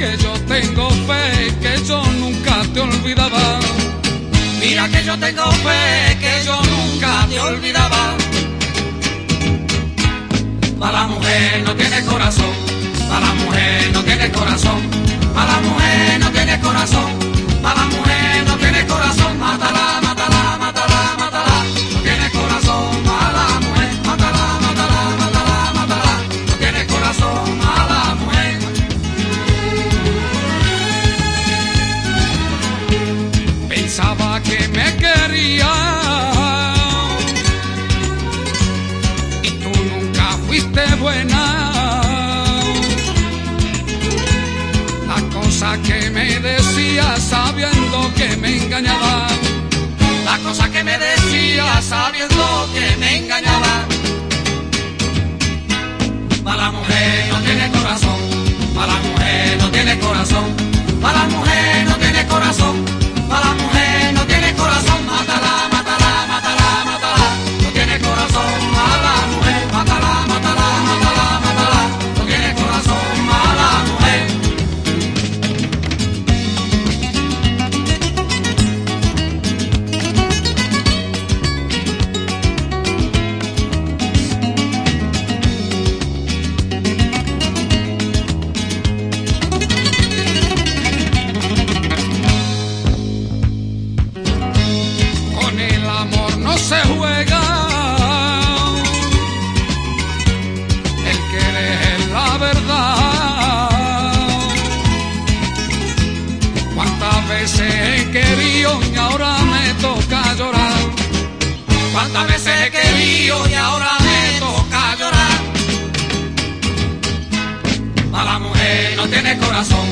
que yo tengo fe, que yo nunca te olvidaba. Mira que yo tengo fe, que yo nunca te olvidaba. Mala mujer no tiene corazón, mala mujer no tiene corazón, Que me quería y tú nunca fuiste buena. La cosa que me decías sabiendo que me engañaba. La cosa que me decía sabiendo que me engañaba. Mala mujer no tiene corazón, mala mujer no tiene corazón, amor no se juega. El querer es la verdad. ¿Cuántas veces he querido y ahora me toca llorar? Cuántas veces he querido y ahora me toca llorar. Mala mujer no tiene corazón,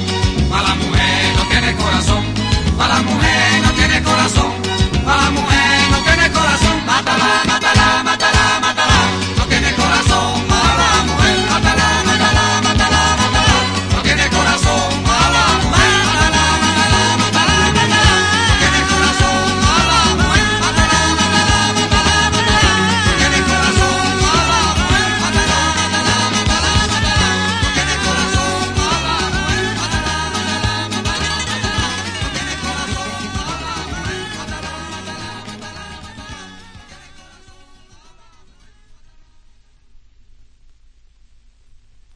mala mujer no tiene corazón, mala mujer no tiene corazón,